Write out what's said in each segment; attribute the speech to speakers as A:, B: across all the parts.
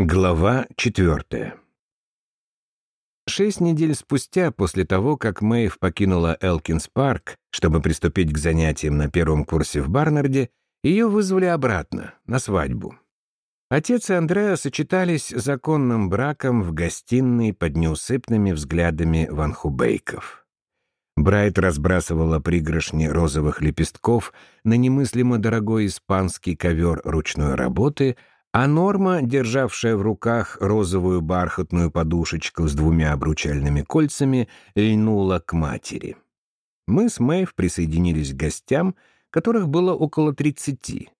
A: Глава четвертая. Шесть недель спустя, после того, как Мэйв покинула Элкинс Парк, чтобы приступить к занятиям на первом курсе в Барнарде, ее вызвали обратно, на свадьбу. Отец и Андреа сочетались законным браком в гостиной под неусыпными взглядами ванхубейков. Брайт разбрасывала пригоршни розовых лепестков на немыслимо дорогой испанский ковер ручной работы, а Норма, державшая в руках розовую бархатную подушечку с двумя обручальными кольцами, льнула к матери. Мы с Мэйв присоединились к гостям, которых было около тридцати.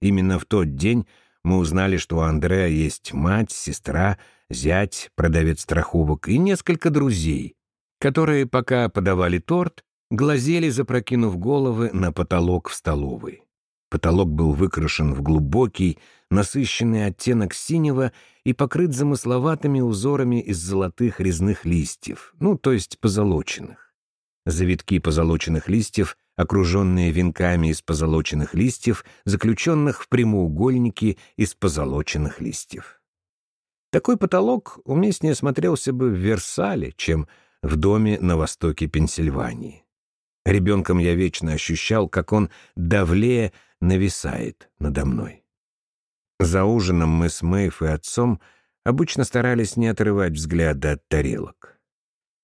A: Именно в тот день мы узнали, что у Андреа есть мать, сестра, зять, продавец страховок и несколько друзей, которые, пока подавали торт, глазели, запрокинув головы на потолок в столовой. Потолок был выкрашен в глубокий, насыщенный оттенок синего и покрыт замысловатыми узорами из золотых резных листьев, ну, то есть позолоченных. Завитки позолоченных листьев, окруженные венками из позолоченных листьев, заключенных в прямоугольники из позолоченных листьев. Такой потолок уместнее смотрелся бы в Версале, чем в доме на востоке Пенсильвании. Ребенком я вечно ощущал, как он давлее нависает надо мной. За ужином мы с Мэйв и отцом обычно старались не отрывать взгляда от тарелок.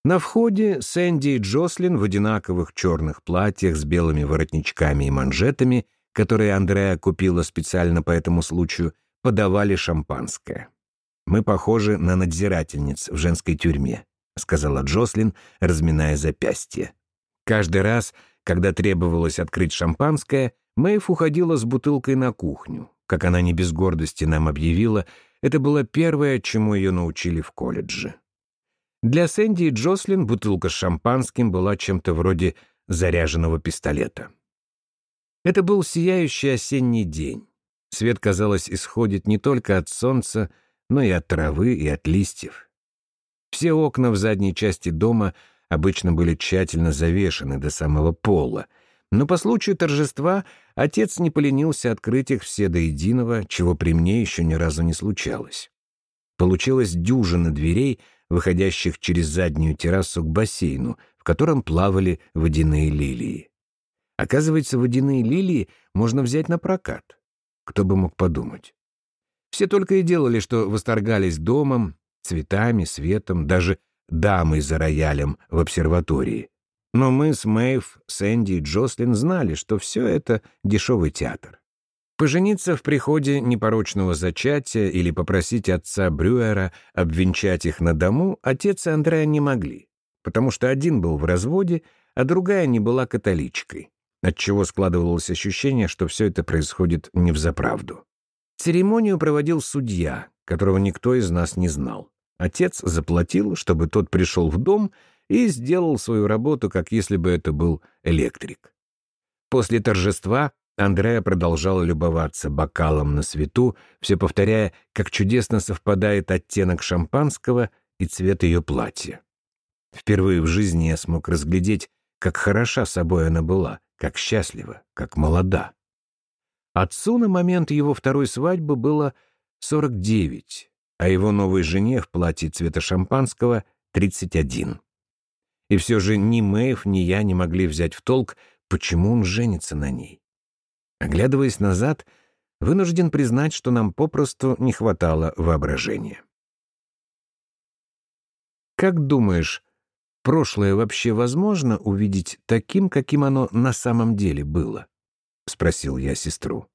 A: На входе Сэнди и Джослин в одинаковых черных платьях с белыми воротничками и манжетами, которые Андреа купила специально по этому случаю, подавали шампанское. «Мы похожи на надзирательниц в женской тюрьме», — сказала Джослин, разминая запястье. Каждый раз, когда требовалось открыть шампанское, Мэйв уходила с бутылкой на кухню. Как она не без гордости нам объявила, это было первое, чему ее научили в колледже. Для Сэнди и Джослин бутылка с шампанским была чем-то вроде заряженного пистолета. Это был сияющий осенний день. Свет, казалось, исходит не только от солнца, но и от травы и от листьев. Все окна в задней части дома — обычно были тщательно завешены до самого пола, но по случаю торжества отец не поленился открыть их все до единого, чего при мне еще ни разу не случалось. Получилась дюжина дверей, выходящих через заднюю террасу к бассейну, в котором плавали водяные лилии. Оказывается, водяные лилии можно взять на прокат. Кто бы мог подумать. Все только и делали, что восторгались домом, цветами, светом, даже дамой за роялем в обсерватории. Но мы с Мэйв, Сэнди и Джослин знали, что все это дешевый театр. Пожениться в приходе непорочного зачатия или попросить отца Брюера обвенчать их на дому отец и Андреа не могли, потому что один был в разводе, а другая не была католичкой, отчего складывалось ощущение, что все это происходит не взаправду. Церемонию проводил судья, которого никто из нас не знал. Отец заплатил, чтобы тот пришел в дом и сделал свою работу, как если бы это был электрик. После торжества Андреа продолжала любоваться бокалом на свету, все повторяя, как чудесно совпадает оттенок шампанского и цвет ее платья. Впервые в жизни я смог разглядеть, как хороша собой она была, как счастлива, как молода. Отцу на момент его второй свадьбы было 49, а его новой жене в платье цвета шампанского — 31. И все же ни Мэйв, ни я не могли взять в толк, почему он женится на ней. Оглядываясь назад, вынужден признать, что нам попросту не хватало воображения. Как думаешь, прошлое вообще возможно увидеть таким, каким оно на самом деле было? — спросил я сестру.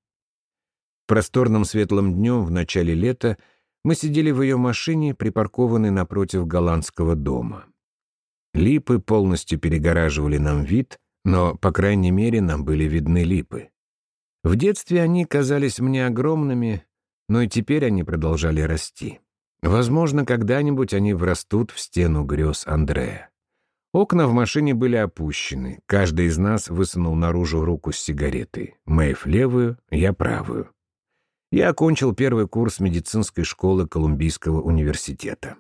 A: Просторным светлым днем в начале лета мы сидели в ее машине, припаркованной напротив голландского дома. Липы полностью перегораживали нам вид, но, по крайней мере, нам были видны липы. В детстве они казались мне огромными, но и теперь они продолжали расти. Возможно, когда-нибудь они врастут в стену грез Андрея. Окна в машине были опущены. Каждый из нас высунул наружу руку с сигаретой. Мэйв левую, я правую. Я окончил первый курс медицинской школы Колумбийского университета.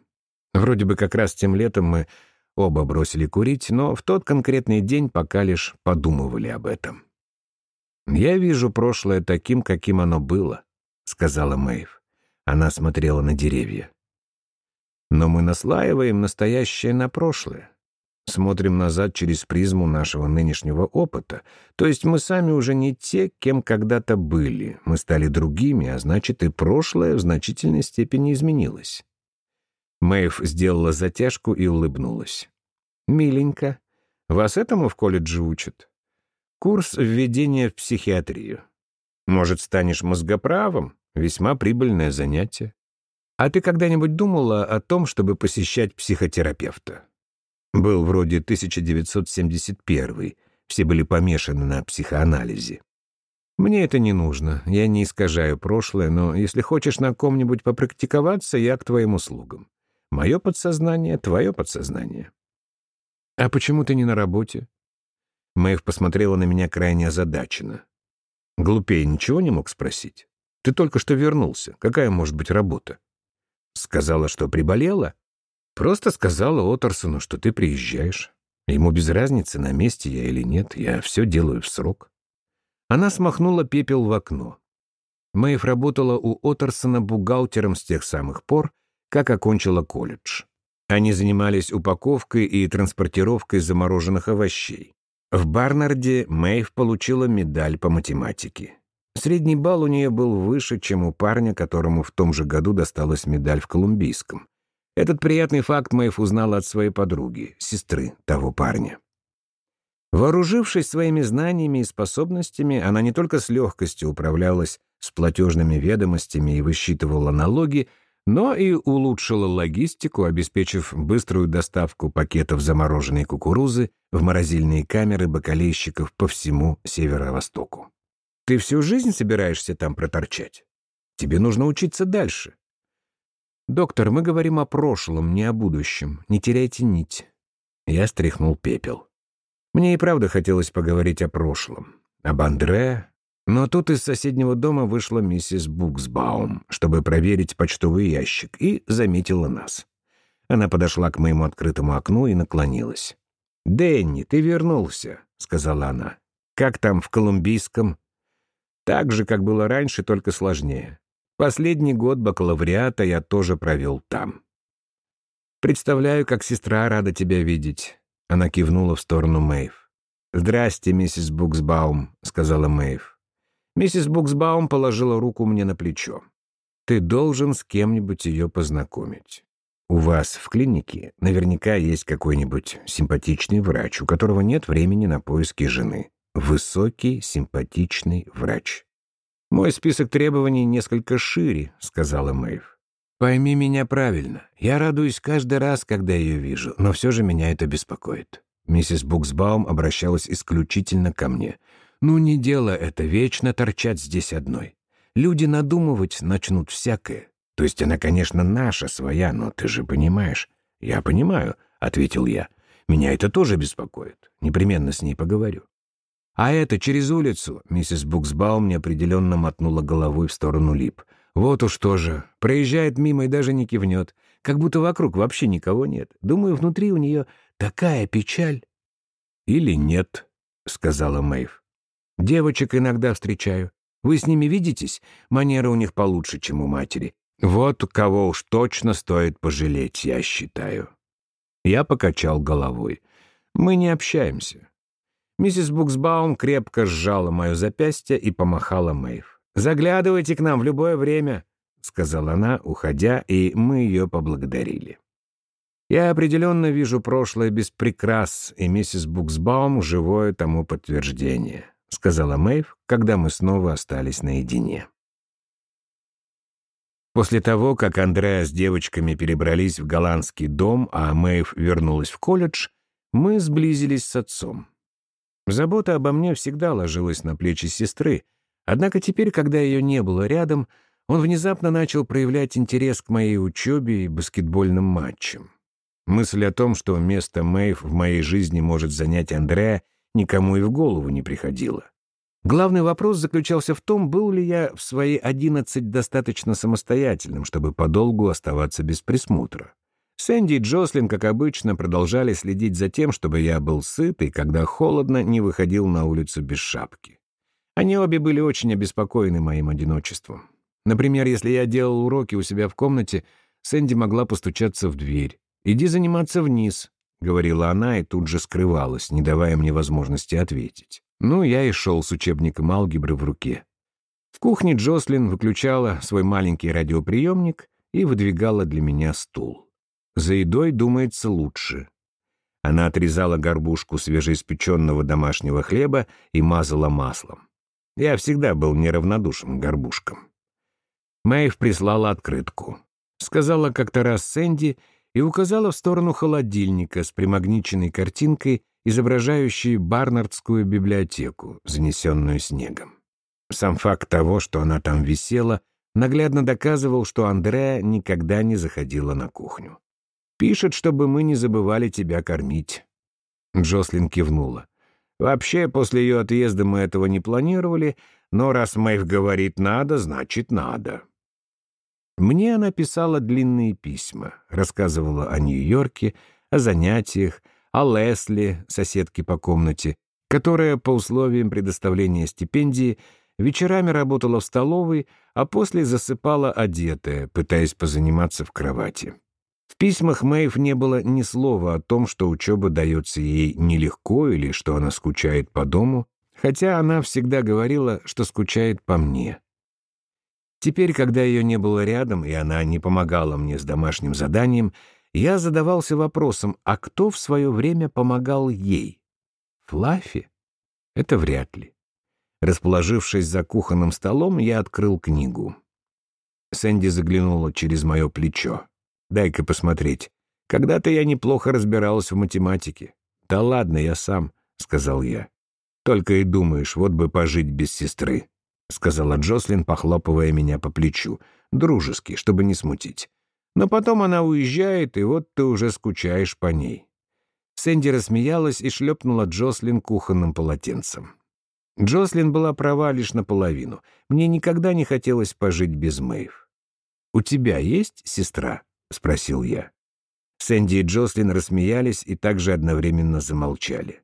A: Вроде бы как раз тем летом мы оба бросили курить, но в тот конкретный день пока лишь подумывали об этом. «Я вижу прошлое таким, каким оно было», — сказала Мэйв. Она смотрела на деревья. Но мы наслаиваем настоящее на прошлое. Смотрим назад через призму нашего нынешнего опыта. То есть мы сами уже не те, кем когда-то были. Мы стали другими, а значит и прошлое в значительной степени изменилось. Мэйв сделала затяжку и улыбнулась. «Миленько. Вас этому в колледже учат? Курс введения в психиатрию. Может, станешь мозгоправом? Весьма прибыльное занятие. А ты когда-нибудь думала о том, чтобы посещать психотерапевта? Был вроде 1971 все были помешаны на психоанализе. Мне это не нужно, я не искажаю прошлое, но если хочешь на ком-нибудь попрактиковаться, я к твоим услугам. Мое подсознание — твое подсознание. А почему ты не на работе? Мэйв посмотрела на меня крайне озадаченно. Глупее ничего не мог спросить. Ты только что вернулся. Какая может быть работа? Сказала, что приболела? Просто сказала Оторсону, что ты приезжаешь. Ему без разницы, на месте я или нет, я все делаю в срок. Она смахнула пепел в окно. Мэйв работала у Оторсона бухгалтером с тех самых пор, как окончила колледж. Они занимались упаковкой и транспортировкой замороженных овощей. В Барнарде Мэйв получила медаль по математике. Средний балл у нее был выше, чем у парня, которому в том же году досталась медаль в Колумбийском. Этот приятный факт Мэйв узнала от своей подруги, сестры того парня. Вооружившись своими знаниями и способностями, она не только с легкостью управлялась с платежными ведомостями и высчитывала налоги, но и улучшила логистику, обеспечив быструю доставку пакетов замороженной кукурузы в морозильные камеры бакалейщиков по всему северо-востоку. Ты всю жизнь собираешься там проторчать? Тебе нужно учиться дальше. Доктор, мы говорим о прошлом, не о будущем. Не теряйте нить. Я стряхнул пепел. Мне и правда хотелось поговорить о прошлом. Об Андре, но тут из соседнего дома вышла миссис Буксбаум, чтобы проверить почтовый ящик, и заметила нас. Она подошла к моему открытому окну и наклонилась. «Дэнни, ты вернулся», — сказала она. «Как там в колумбийском?» «Так же, как было раньше, только сложнее. Последний год бакалавриата я тоже провел там». «Представляю, как сестра рада тебя видеть», — она кивнула в сторону Мэйв. «Здрасте, миссис Буксбаум», — сказала Мэйв. Миссис Буксбаум положила руку мне на плечо. «Ты должен с кем-нибудь ее познакомить. У вас в клинике наверняка есть какой-нибудь симпатичный врач, у которого нет времени на поиски жены. Высокий, симпатичный врач». «Мой список требований несколько шире», — сказала Мэйв. «Пойми меня правильно. Я радуюсь каждый раз, когда ее вижу, но все же меня это беспокоит». Миссис Буксбаум обращалась исключительно ко мне — ну, не дело это вечно торчать здесь одной. Люди надумывать начнут всякое. То есть она, конечно, наша, своя, но ты же понимаешь. Я понимаю, — ответил я. Меня это тоже беспокоит. Непременно с ней поговорю. А это через улицу, миссис Буксбаум неопределенно мотнула головой в сторону лип. Вот уж тоже. Проезжает мимо и даже не кивнет. Как будто вокруг вообще никого нет. Думаю, внутри у нее такая печаль. Или нет, — сказала Мэйв. Девочек иногда встречаю. Вы с ними видитесь? Манеры у них получше, чем у матери. Вот кого уж точно стоит пожалеть, я считаю». Я покачал головой. «Мы не общаемся». Миссис Буксбаум крепко сжала мое запястье и помахала Мэйв. «Заглядывайте к нам в любое время», — сказала она, уходя, и мы ее поблагодарили. Я определенно вижу прошлое без прикрас, и миссис Буксбаум — живое тому подтверждение. — сказала Мэйв, когда мы снова остались наедине. После того, как Андреа с девочками перебрались в голландский дом, а Мэйв вернулась в колледж, мы сблизились с отцом. Забота обо мне всегда ложилась на плечи сестры, однако теперь, когда ее не было рядом, он внезапно начал проявлять интерес к моей учебе и баскетбольным матчам. Мысль о том, что место Мэйв в моей жизни может занять Андреа, никому и в голову не приходило. Главный вопрос заключался в том, был ли я в свои одиннадцать достаточно самостоятельным, чтобы подолгу оставаться без присмотра. Сэнди и Джослин, как обычно, продолжали следить за тем, чтобы я был сыт и, когда холодно, не выходил на улицу без шапки. Они обе были очень обеспокоены моим одиночеством. Например, если я делал уроки у себя в комнате, Сэнди могла постучаться в дверь. «Иди заниматься вниз», — говорила она и тут же скрывалась, не давая мне возможности ответить. Ну, я и шел с учебником алгебры в руке. В кухне Джослин выключала свой маленький радиоприемник и выдвигала для меня стул. За едой думается лучше. Она отрезала горбушку свежеиспеченного домашнего хлеба и мазала маслом. Я всегда был неравнодушен к горбушкам. Мэйв прислала открытку. Сказала как-то раз Сэнди и указала в сторону холодильника с примагниченной картинкой, изображающей Барнардскую библиотеку, занесенную снегом. Сам факт того, что она там висела, наглядно доказывал, что Андреа никогда не заходила на кухню. «Пишет, чтобы мы не забывали тебя кормить». Джослин кивнула. «Вообще, после ее отъезда мы этого не планировали, но раз Мэйв говорит «надо», значит «надо». Мне она писала длинные письма, рассказывала о Нью-Йорке, о занятиях, о Лесли, соседке по комнате, которая по условиям предоставления стипендии вечерами работала в столовой, а после засыпала одетая, пытаясь позаниматься в кровати. В письмах Мэйв не было ни слова о том, что учеба дается ей нелегко или что она скучает по дому, хотя она всегда говорила, что скучает по мне. Теперь, когда ее не было рядом, и она не помогала мне с домашним заданием, я задавался вопросом, а кто в свое время помогал ей? Флаффи? Это вряд ли. Расположившись за кухонным столом, я открыл книгу. Сэнди заглянула через мое плечо. «Дай-ка посмотреть. Когда-то я неплохо разбиралась в математике». «Да ладно, я сам», — сказал я. «Только и думаешь, вот бы пожить без сестры». — сказала Джослин, похлопывая меня по плечу. «Дружески, чтобы не смутить. Но потом она уезжает, и вот ты уже скучаешь по ней». Сэнди рассмеялась и шлепнула Джослин кухонным полотенцем. Джослин была права лишь наполовину. Мне никогда не хотелось пожить без Мэйв. «У тебя есть сестра?» — спросил я. Сэнди и Джослин рассмеялись и также одновременно замолчали.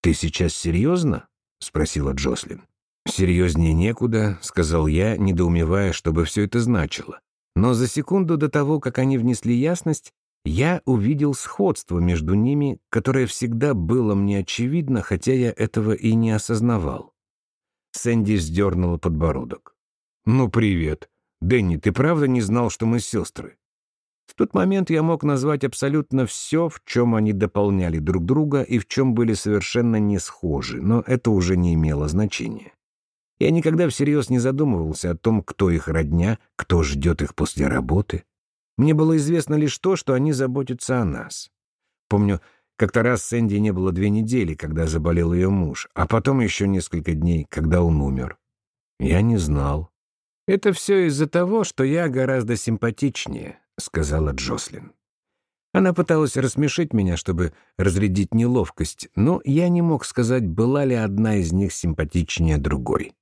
A: «Ты сейчас серьезно?» — спросила Джослин. «Серьезнее некуда», — сказал я, недоумевая, что бы все это значило. Но за секунду до того, как они внесли ясность, я увидел сходство между ними, которое всегда было мне очевидно, хотя я этого и не осознавал. Сэнди вздернула подбородок. «Ну, привет. Дэнни, ты правда не знал, что мы сестры?» В тот момент я мог назвать абсолютно все, в чем они дополняли друг друга и в чем были совершенно не схожи, но это уже не имело значения. Я никогда всерьез не задумывался о том, кто их родня, кто ждет их после работы. Мне было известно лишь то, что они заботятся о нас. Помню, как-то раз Сэнди не было две недели, когда заболел ее муж, а потом еще несколько дней, когда он умер. Я не знал. «Это все из-за того, что я гораздо симпатичнее», — сказала Джослин. Она пыталась рассмешить меня, чтобы разрядить неловкость, но я не мог сказать, была ли одна из них симпатичнее другой.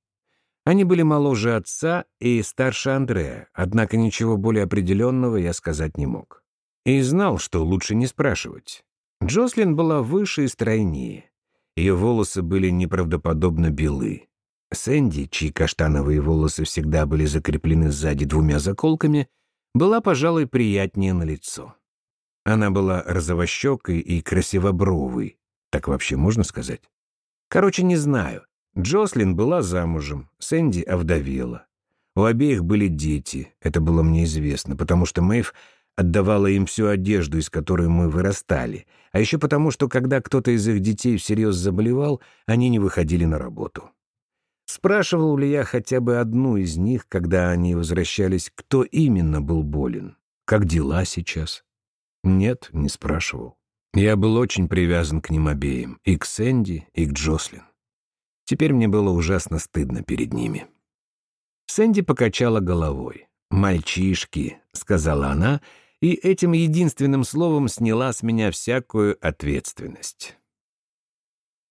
A: Они были моложе отца и старше Андрея, однако ничего более определенного я сказать не мог. И знал, что лучше не спрашивать. Джослин была выше и стройнее. Ее волосы были неправдоподобно белы. Сэнди, чьи каштановые волосы всегда были закреплены сзади двумя заколками, была, пожалуй, приятнее на лицо. Она была розовощекой и красивобровой. Так вообще можно сказать? Короче, не знаю. Джослин была замужем, Сэнди овдовела. У обеих были дети, это было мне известно, потому что Мэйв отдавала им всю одежду, из которой мы вырастали, а еще потому, что когда кто-то из их детей всерьез заболевал, они не выходили на работу. Спрашивал ли я хотя бы одну из них, когда они возвращались, кто именно был болен? Как дела сейчас? Нет, не спрашивал. Я был очень привязан к ним обеим, и к Сэнди, и к Джослин. Теперь мне было ужасно стыдно перед ними. Сэнди покачала головой. «Мальчишки», — сказала она, и этим единственным словом сняла с меня всякую ответственность.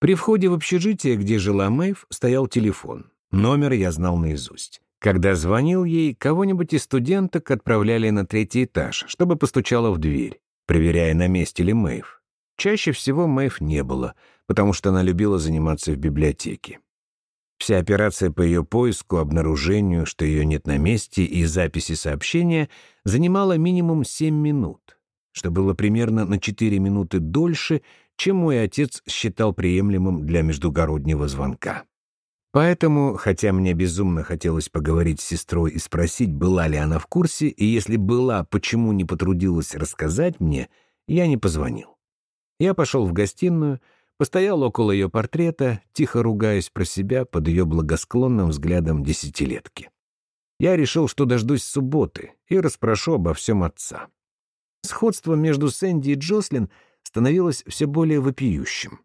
A: При входе в общежитие, где жила Мэйв, стоял телефон. Номер я знал наизусть. Когда звонил ей, кого-нибудь из студенток отправляли на третий этаж, чтобы постучала в дверь, проверяя, на месте ли Мэйв. Чаще всего Мэйв не было — потому что она любила заниматься в библиотеке. Вся операция по ее поиску, обнаружению, что ее нет на месте, и записи сообщения занимала минимум 7 минут, что было примерно на 4 минуты дольше, чем мой отец считал приемлемым для междугороднего звонка. Поэтому, хотя мне безумно хотелось поговорить с сестрой и спросить, была ли она в курсе, и если была, почему не потрудилась рассказать мне, я не позвонил. Я пошел в гостиную, постоял около ее портрета, тихо ругаясь про себя под ее благосклонным взглядом десятилетки. Я решил, что дождусь субботы и расспрошу обо всем отца. Сходство между Сэнди и Джослин становилось все более вопиющим.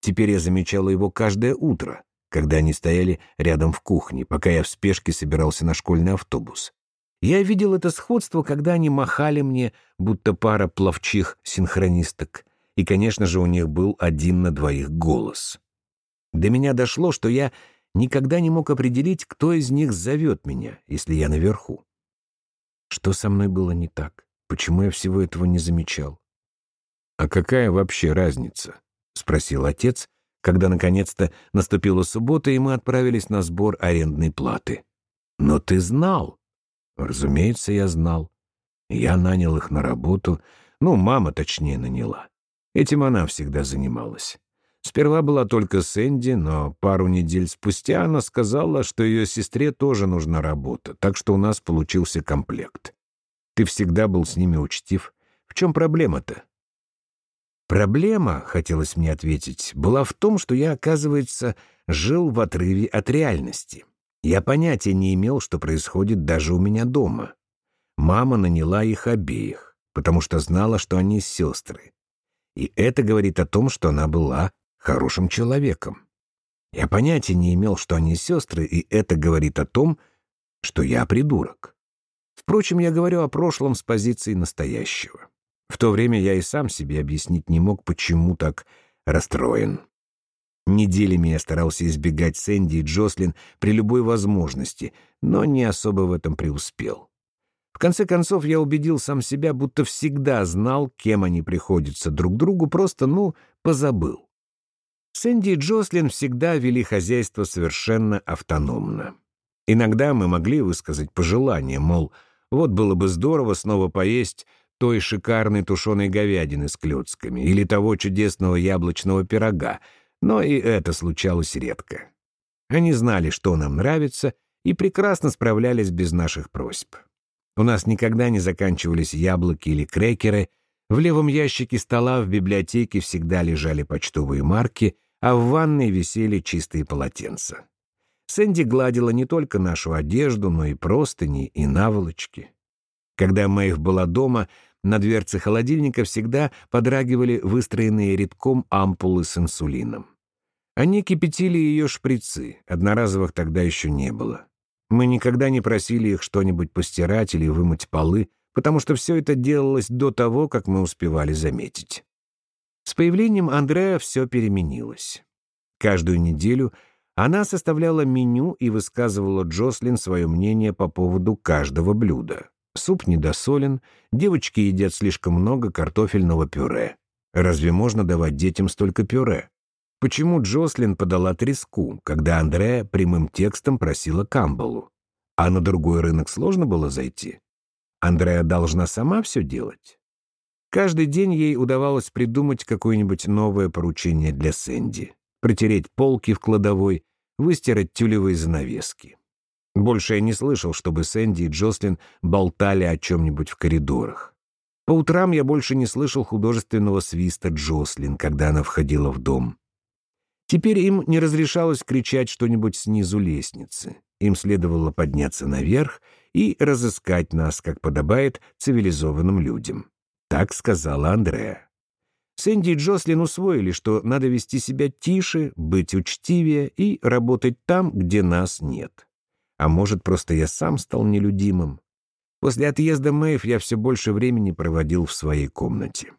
A: Теперь я замечала его каждое утро, когда они стояли рядом в кухне, пока я в спешке собирался на школьный автобус. Я видел это сходство, когда они махали мне, будто пара пловчих-синхронисток, и, конечно же, у них был один на двоих голос. До меня дошло, что я никогда не мог определить, кто из них зовет меня, если я наверху. Что со мной было не так? Почему я всего этого не замечал? «А какая вообще разница?» — спросил отец, когда наконец-то наступила суббота, и мы отправились на сбор арендной платы. «Но ты знал?» «Разумеется, я знал. Я нанял их на работу. Ну, мама точнее наняла. Этим она всегда занималась. Сперва была только Сэнди, но пару недель спустя она сказала, что ее сестре тоже нужна работа, так что у нас получился комплект. Ты всегда был с ними учтив. В чем проблема-то? Проблема, хотелось мне ответить, была в том, что я, оказывается, жил в отрыве от реальности. Я понятия не имел, что происходит даже у меня дома. Мама наняла их обеих, потому что знала, что они сестры. И это говорит о том, что она была хорошим человеком. Я понятия не имел, что они сестры, и это говорит о том, что я придурок. Впрочем, я говорю о прошлом с позиции настоящего. В то время я и сам себе объяснить не мог, почему так расстроен. Неделями я старался избегать Сэнди и Джослин при любой возможности, но не особо в этом преуспел. В конце концов, я убедил сам себя, будто всегда знал, кем они приходятся друг другу, просто, ну, позабыл. Сэнди и Джослин всегда вели хозяйство совершенно автономно. Иногда мы могли высказать пожелание, мол, вот было бы здорово снова поесть той шикарной тушеной говядины с клетками или того чудесного яблочного пирога, но и это случалось редко. Они знали, что нам нравится, и прекрасно справлялись без наших просьб. У нас никогда не заканчивались яблоки или крекеры, в левом ящике стола в библиотеке всегда лежали почтовые марки, а в ванной висели чистые полотенца. Сэнди гладила не только нашу одежду, но и простыни, и наволочки. Когда Мэйв была дома, на дверце холодильника всегда подрагивали выстроенные редком ампулы с инсулином. Они кипятили ее шприцы, одноразовых тогда еще не было. Мы никогда не просили их что-нибудь постирать или вымыть полы, потому что все это делалось до того, как мы успевали заметить. С появлением Андрея все переменилось. Каждую неделю она составляла меню и высказывала Джослин свое мнение по поводу каждого блюда. Суп недосолен, девочки едят слишком много картофельного пюре. Разве можно давать детям столько пюре? Почему Джослин подала треску, когда Андрея прямым текстом просила Камбалу? А на другой рынок сложно было зайти? Андрея должна сама все делать? Каждый день ей удавалось придумать какое-нибудь новое поручение для Сэнди. Протереть полки в кладовой, выстирать тюлевые занавески. Больше я не слышал, чтобы Сэнди и Джослин болтали о чем-нибудь в коридорах. По утрам я больше не слышал художественного свиста Джослин, когда она входила в дом. Теперь им не разрешалось кричать что-нибудь снизу лестницы. Им следовало подняться наверх и разыскать нас, как подобает цивилизованным людям. Так сказала Андреа. Сэнди и Джослин усвоили, что надо вести себя тише, быть учтивее и работать там, где нас нет. А может, просто я сам стал нелюдимым. После отъезда Мэйв я все больше времени проводил в своей комнате.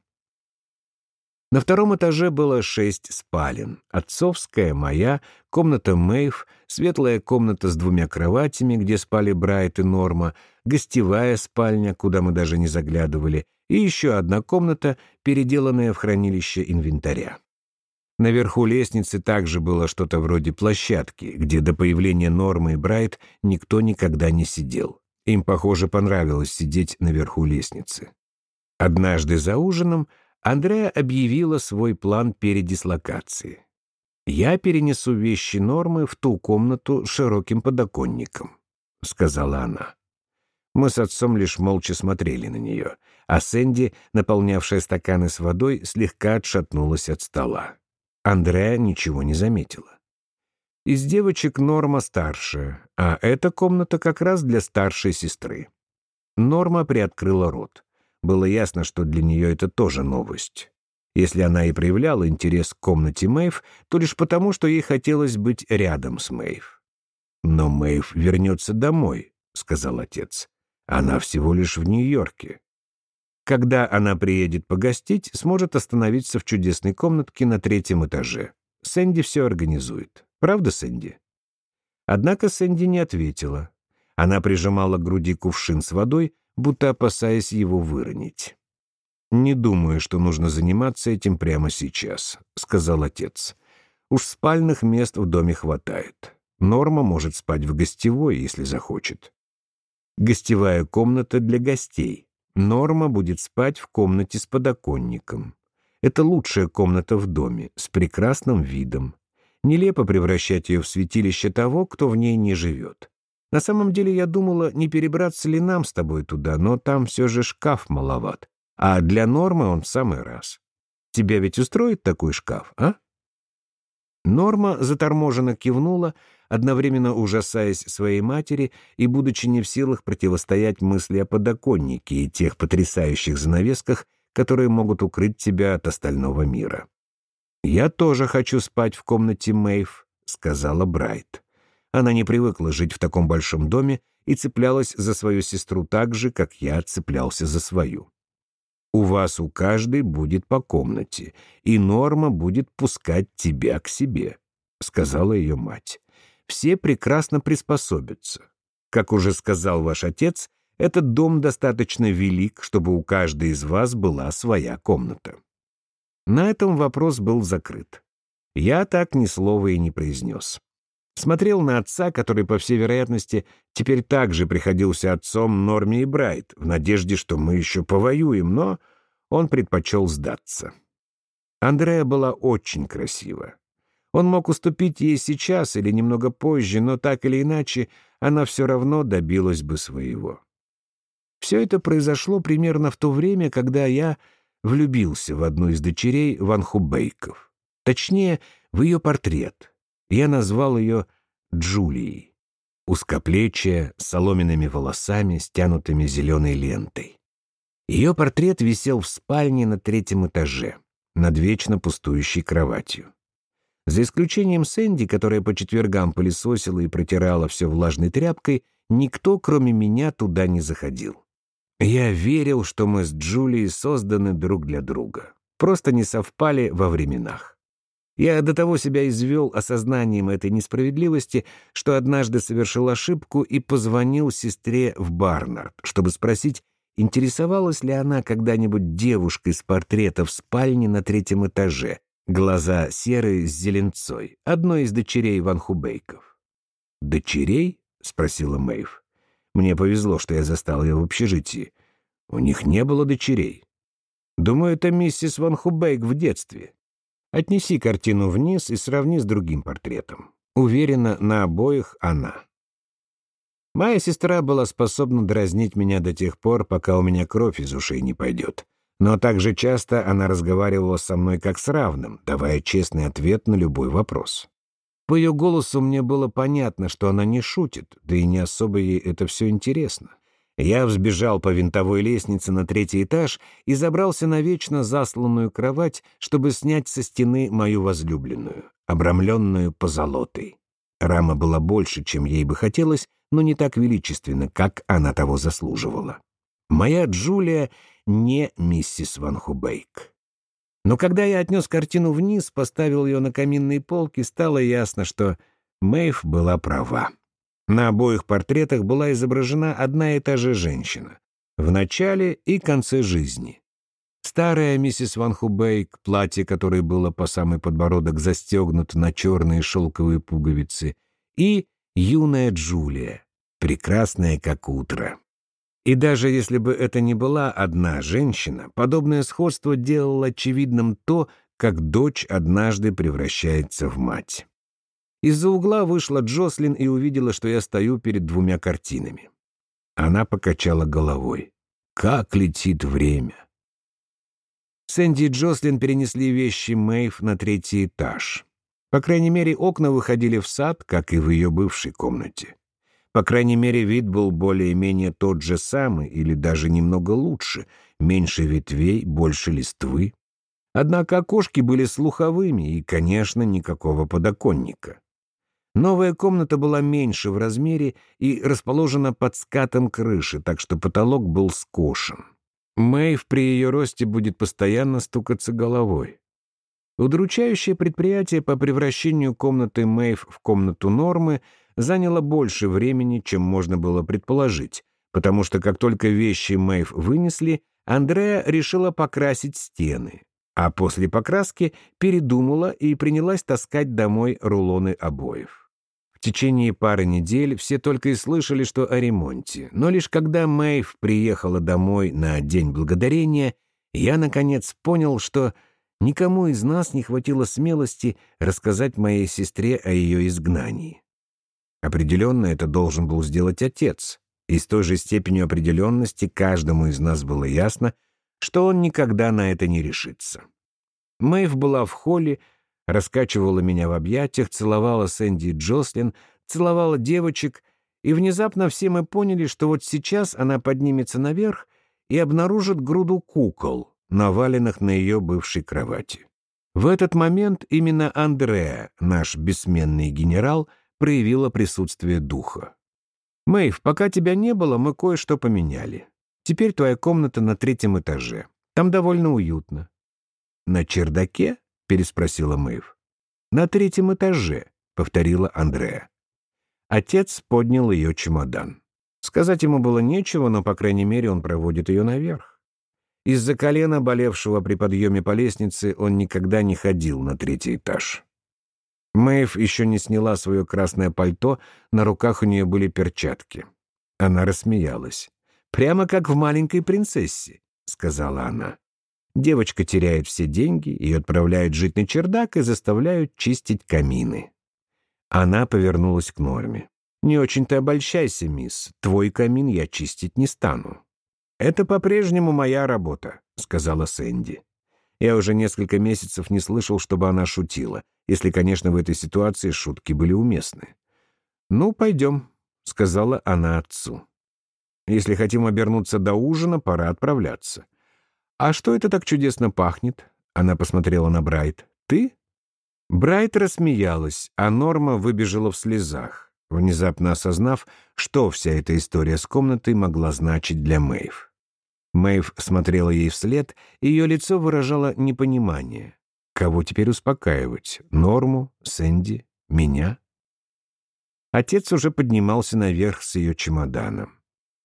A: На втором этаже было шесть спален. Отцовская, моя, комната Мэйв, светлая комната с двумя кроватями, где спали Брайт и Норма, гостевая спальня, куда мы даже не заглядывали, и еще одна комната, переделанная в хранилище инвентаря. Наверху лестницы также было что-то вроде площадки, где до появления Нормы и Брайт никто никогда не сидел. Им, похоже, понравилось сидеть наверху лестницы. Однажды за ужином Андреа объявила свой план передислокации. «Я перенесу вещи Нормы в ту комнату с широким подоконником», — сказала она. Мы с отцом лишь молча смотрели на нее, а Сэнди, наполнявшая стаканы с водой, слегка отшатнулась от стола. Андреа ничего не заметила. Из девочек Норма старшая, а эта комната как раз для старшей сестры. Норма приоткрыла рот. Было ясно, что для нее это тоже новость. Если она и проявляла интерес к комнате Мэйв, то лишь потому, что ей хотелось быть рядом с Мэйв. «Но Мэйв вернется домой», — сказал отец. «Она всего лишь в Нью-Йорке. Когда она приедет погостить, сможет остановиться в чудесной комнатке на третьем этаже. Сэнди все организует. Правда, Сэнди?» Однако Сэнди не ответила. Она прижимала к груди кувшин с водой, будто опасаясь его выронить. «Не думаю, что нужно заниматься этим прямо сейчас», — сказал отец. «Уж спальных мест в доме хватает. Норма может спать в гостевой, если захочет. Гостевая комната для гостей. Норма будет спать в комнате с подоконником. Это лучшая комната в доме, с прекрасным видом. Нелепо превращать ее в святилище того, кто в ней не живет. На самом деле я думала, не перебраться ли нам с тобой туда, но там все же шкаф маловат. А для Нормы он в самый раз. Тебя ведь устроит такой шкаф, а? Норма заторможенно кивнула, одновременно ужасаясь своей матери и будучи не в силах противостоять мысли о подоконнике и тех потрясающих занавесках, которые могут укрыть тебя от остального мира. «Я тоже хочу спать в комнате Мэйв», — сказала Брайт. Она не привыкла жить в таком большом доме и цеплялась за свою сестру так же, как я цеплялся за свою. У вас у каждой будет по комнате, и Норма будет пускать тебя к себе», — сказала ее мать. «Все прекрасно приспособятся. Как уже сказал ваш отец, этот дом достаточно велик, чтобы у каждой из вас была своя комната». На этом вопрос был закрыт. Я так ни слова и не произнес. Смотрел на отца, который, по всей вероятности, теперь также приходился отцом Норме и Брайт, в надежде, что мы еще повоюем, но он предпочел сдаться. Андрея была очень красива. Он мог уступить ей сейчас или немного позже, но так или иначе она все равно добилась бы своего. Все это произошло примерно в то время, когда я влюбился в одну из дочерей Ван Хубейков. Точнее, в ее портрет, я назвал ее Джулией. Узкоплечья, с соломенными волосами, стянутыми зеленой лентой. Ее портрет висел в спальне на третьем этаже, над вечно пустующей кроватью. За исключением Сэнди, которая по четвергам пылесосила и протирала все влажной тряпкой, никто, кроме меня, туда не заходил. Я верил, что мы с Джулией созданы друг для друга. Просто не совпали во временах. Я до того себя извел осознанием этой несправедливости, что однажды совершил ошибку и позвонил сестре в Барнард, чтобы спросить, интересовалась ли она когда-нибудь девушкой с портрета в спальне на третьем этаже, глаза серые с зеленцой, одной из дочерей Ван Хубейков. «Дочерей?» — спросила Мэйв. «Мне повезло, что я застал ее в общежитии. У них не было дочерей. Думаю, это миссис Ван Хубейк в детстве. Отнеси картину вниз и сравни с другим портретом. Уверена, на обоих она. Моя сестра была способна дразнить меня до тех пор, пока у меня кровь из ушей не пойдет. Но также часто она разговаривала со мной как с равным, давая честный ответ на любой вопрос. По ее голосу мне было понятно, что она не шутит, да и не особо ей это все интересно. Я взбежал по винтовой лестнице на третий этаж и забрался на вечно засланную кровать, чтобы снять со стены мою возлюбленную, обрамленную позолотой. Рама была больше, чем ей бы хотелось, но не так величественна, как она того заслуживала. Моя Джулия не миссис Ван Хубейк. Но когда я отнес картину вниз, поставил ее на каминные полки, стало ясно, что Мэйв была права. На обоих портретах была изображена одна и та же женщина в начале и конце жизни. Старая миссис Ван Хубейк, платье которой было по самый подбородок застегнуто на черные шелковые пуговицы, и юная Джулия, прекрасная как утро. И даже если бы это не была одна женщина, подобное сходство делало очевидным то, как дочь однажды превращается в мать. Из-за угла вышла Джослин и увидела, что я стою перед двумя картинами. Она покачала головой. «Как летит время!» Сэнди и Джослин перенесли вещи Мэйв на третий этаж. По крайней мере, окна выходили в сад, как и в ее бывшей комнате. По крайней мере, вид был более-менее тот же самый или даже немного лучше, меньше ветвей, больше листвы. Однако окошки были слуховыми и, конечно, никакого подоконника. Новая комната была меньше в размере и расположена под скатом крыши, так что потолок был скошен. Мэйв при ее росте будет постоянно стукаться головой. Удручающее предприятие по превращению комнаты Мэйв в комнату Нормы заняло больше времени, чем можно было предположить, потому что как только вещи Мэйв вынесли, Андреа решила покрасить стены, а после покраски передумала и принялась таскать домой рулоны обоев. В течение пары недель все только и слышали, что о ремонте, но лишь когда Мэйв приехала домой на День Благодарения, я, наконец, понял, что никому из нас не хватило смелости рассказать моей сестре о ее изгнании. Определенно это должен был сделать отец, и с той же степенью определенности каждому из нас было ясно, что он никогда на это не решится. Мэйв была в холле, раскачивала меня в объятиях, целовала Сэнди и Джослин, целовала девочек, и внезапно все мы поняли, что вот сейчас она поднимется наверх и обнаружит груду кукол, наваленных на ее бывшей кровати. В этот момент именно Андреа, наш бессменный генерал, проявила присутствие духа. «Мэйв, пока тебя не было, мы кое-что поменяли. Теперь твоя комната на третьем этаже. Там довольно уютно». «На чердаке?» Переспросила Мэйв. «На третьем этаже», — повторила Андреа. Отец поднял ее чемодан. Сказать ему было нечего, но, по крайней мере, он проводит ее наверх. Из-за колена, болевшего при подъеме по лестнице, он никогда не ходил на третий этаж. Мэйв еще не сняла свое красное пальто, на руках у нее были перчатки. Она рассмеялась. «Прямо как в маленькой принцессе», — сказала она. Девочка теряет все деньги, ее отправляют жить на чердак и заставляют чистить камины. Она повернулась к Норме. «Не очень-то обольщайся, мисс. Твой камин я чистить не стану». «Это по-прежнему моя работа», — сказала Сэнди. Я уже несколько месяцев не слышал, чтобы она шутила, если, конечно, в этой ситуации шутки были уместны. «Ну, пойдем», — сказала она отцу. «Если хотим обернуться до ужина, пора отправляться. «А что это так чудесно пахнет?» Она посмотрела на Брайт. «Ты?» Брайт рассмеялась, а Норма выбежала в слезах, внезапно осознав, что вся эта история с комнатой могла значить для Мэйв. Мэйв смотрела ей вслед, и ее лицо выражало непонимание. Кого теперь успокаивать? Норму? Сэнди? Меня? Отец уже поднимался наверх с ее чемоданом.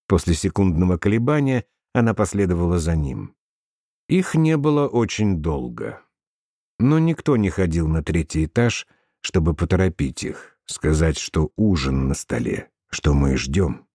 A: После секундного колебания она последовала за ним. Их не было очень долго. Но никто не ходил на третий этаж, чтобы поторопить их, сказать, что ужин на столе, что мы ждем.